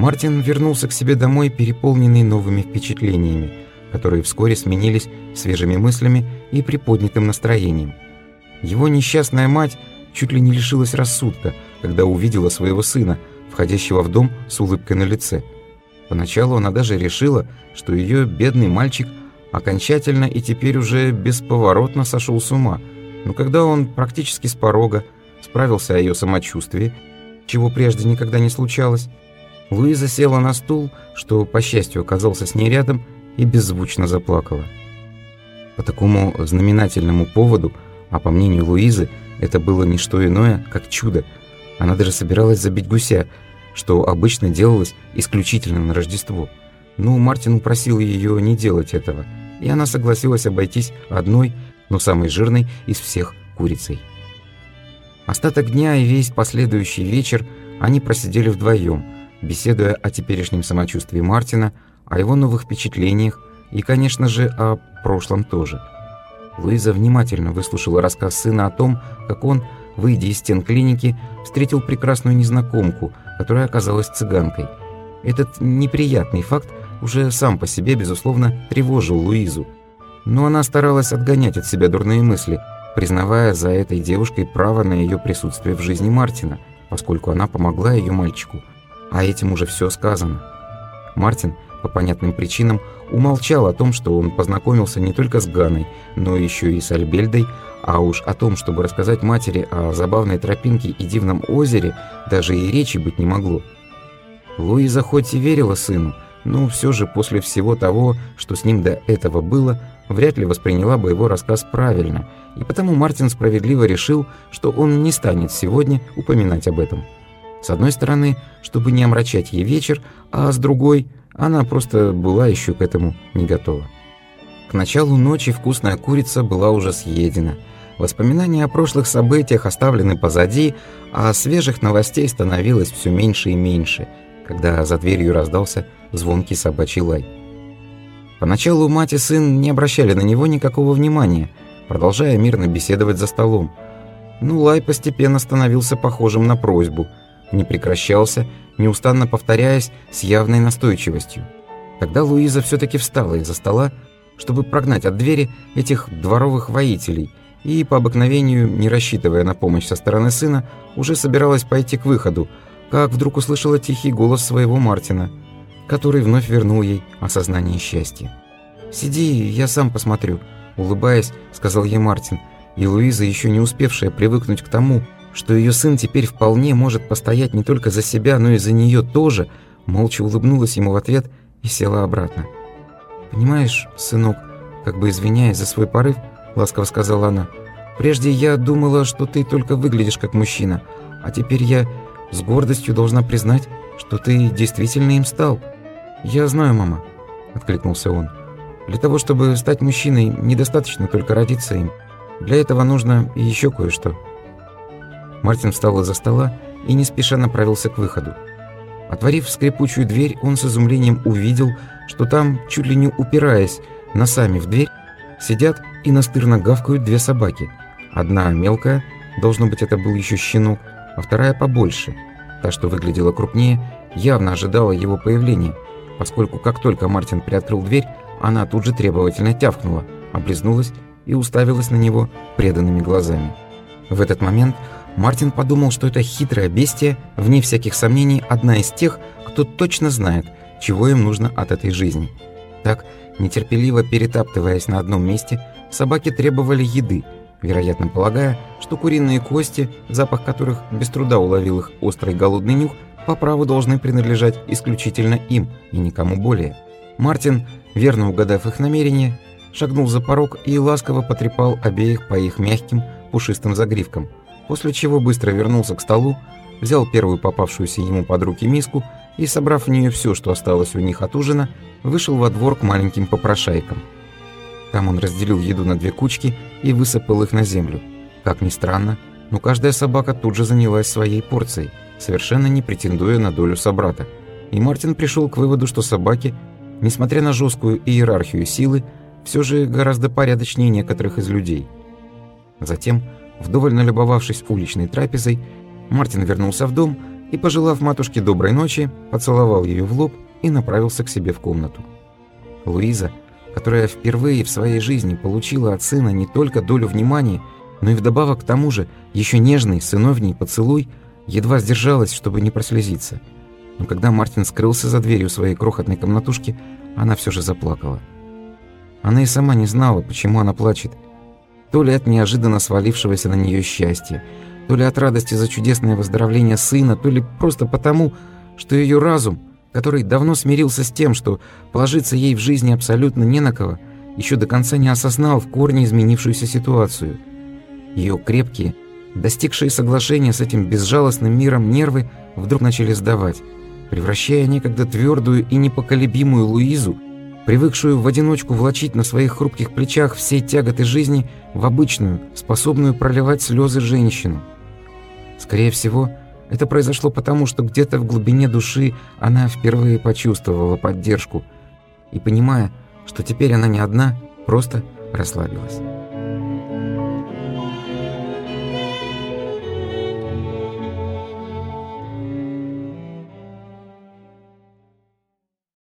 Мартин вернулся к себе домой, переполненный новыми впечатлениями, которые вскоре сменились свежими мыслями и приподнятым настроением. Его несчастная мать чуть ли не лишилась рассудка, когда увидела своего сына, входящего в дом с улыбкой на лице. Поначалу она даже решила, что ее бедный мальчик окончательно и теперь уже бесповоротно сошел с ума, но когда он практически с порога справился о ее самочувствии, чего прежде никогда не случалось, Луиза села на стул, что, по счастью, оказался с ней рядом, и беззвучно заплакала. По такому знаменательному поводу, а по мнению Луизы, это было не что иное, как чудо. Она даже собиралась забить гуся, что обычно делалось исключительно на Рождество. Но Мартин упросил ее не делать этого, и она согласилась обойтись одной, но самой жирной из всех курицей. Остаток дня и весь последующий вечер они просидели вдвоем, беседуя о теперешнем самочувствии Мартина, о его новых впечатлениях и, конечно же, о прошлом тоже. Луиза внимательно выслушала рассказ сына о том, как он, выйдя из стен клиники, встретил прекрасную незнакомку, которая оказалась цыганкой. Этот неприятный факт уже сам по себе, безусловно, тревожил Луизу. Но она старалась отгонять от себя дурные мысли, признавая за этой девушкой право на ее присутствие в жизни Мартина, поскольку она помогла ее мальчику. А этим уже все сказано. Мартин, по понятным причинам, умолчал о том, что он познакомился не только с Ганой, но еще и с Альбельдой, а уж о том, чтобы рассказать матери о забавной тропинке и дивном озере, даже и речи быть не могло. Луиза хоть и верила сыну, но все же после всего того, что с ним до этого было, вряд ли восприняла бы его рассказ правильно, и потому Мартин справедливо решил, что он не станет сегодня упоминать об этом. С одной стороны, чтобы не омрачать ей вечер, а с другой, она просто была еще к этому не готова. К началу ночи вкусная курица была уже съедена. Воспоминания о прошлых событиях оставлены позади, а свежих новостей становилось все меньше и меньше, когда за дверью раздался звонкий собачий лай. Поначалу мать и сын не обращали на него никакого внимания, продолжая мирно беседовать за столом. Но лай постепенно становился похожим на просьбу – не прекращался, неустанно повторяясь с явной настойчивостью. Тогда Луиза все-таки встала из-за стола, чтобы прогнать от двери этих дворовых воителей, и, по обыкновению, не рассчитывая на помощь со стороны сына, уже собиралась пойти к выходу, как вдруг услышала тихий голос своего Мартина, который вновь вернул ей осознание счастья. «Сиди, я сам посмотрю», — улыбаясь, сказал ей Мартин, и Луиза, еще не успевшая привыкнуть к тому, что ее сын теперь вполне может постоять не только за себя, но и за нее тоже, молча улыбнулась ему в ответ и села обратно. «Понимаешь, сынок, как бы извиняясь за свой порыв, ласково сказала она, «прежде я думала, что ты только выглядишь как мужчина, а теперь я с гордостью должна признать, что ты действительно им стал». «Я знаю, мама», — откликнулся он. «Для того, чтобы стать мужчиной, недостаточно только родиться им. Для этого нужно и еще кое-что». Мартин встал из-за стола и не направился к выходу. Отворив скрипучую дверь, он с изумлением увидел, что там, чуть ли не упираясь носами в дверь, сидят и настырно гавкают две собаки. Одна мелкая, должно быть, это был еще щенок, а вторая побольше. Та, что выглядела крупнее, явно ожидала его появления, поскольку как только Мартин приоткрыл дверь, она тут же требовательно тявкнула, облизнулась и уставилась на него преданными глазами. В этот момент Мартин подумал, что это хитрое бестие, вне всяких сомнений, одна из тех, кто точно знает, чего им нужно от этой жизни. Так, нетерпеливо перетаптываясь на одном месте, собаки требовали еды, вероятно полагая, что куриные кости, запах которых без труда уловил их острый голодный нюх, по праву должны принадлежать исключительно им и никому более. Мартин, верно угадав их намерение, шагнул за порог и ласково потрепал обеих по их мягким, пушистым загривкам – после чего быстро вернулся к столу, взял первую попавшуюся ему под руки миску и, собрав в нее все, что осталось у них от ужина, вышел во двор к маленьким попрошайкам. Там он разделил еду на две кучки и высыпал их на землю. Как ни странно, но каждая собака тут же занялась своей порцией, совершенно не претендуя на долю собрата. И Мартин пришел к выводу, что собаки, несмотря на жесткую иерархию силы, все же гораздо порядочнее некоторых из людей. Затем Вдоволь налюбовавшись уличной трапезой, Мартин вернулся в дом и, пожелав матушке доброй ночи, поцеловал ее в лоб и направился к себе в комнату. Луиза, которая впервые в своей жизни получила от сына не только долю внимания, но и вдобавок к тому же еще нежный сыновний поцелуй, едва сдержалась, чтобы не прослезиться. Но когда Мартин скрылся за дверью своей крохотной комнатушки, она все же заплакала. Она и сама не знала, почему она плачет. То ли от неожиданно свалившегося на нее счастья, то ли от радости за чудесное выздоровление сына, то ли просто потому, что ее разум, который давно смирился с тем, что положиться ей в жизни абсолютно не на кого, еще до конца не осознал в корне изменившуюся ситуацию. Ее крепкие, достигшие соглашения с этим безжалостным миром нервы вдруг начали сдавать, превращая некогда твердую и непоколебимую Луизу привыкшую в одиночку влачить на своих хрупких плечах все тяготы жизни в обычную, способную проливать слезы женщину. Скорее всего, это произошло потому, что где-то в глубине души она впервые почувствовала поддержку и, понимая, что теперь она не одна, просто расслабилась.